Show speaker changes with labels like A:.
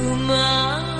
A: Kumang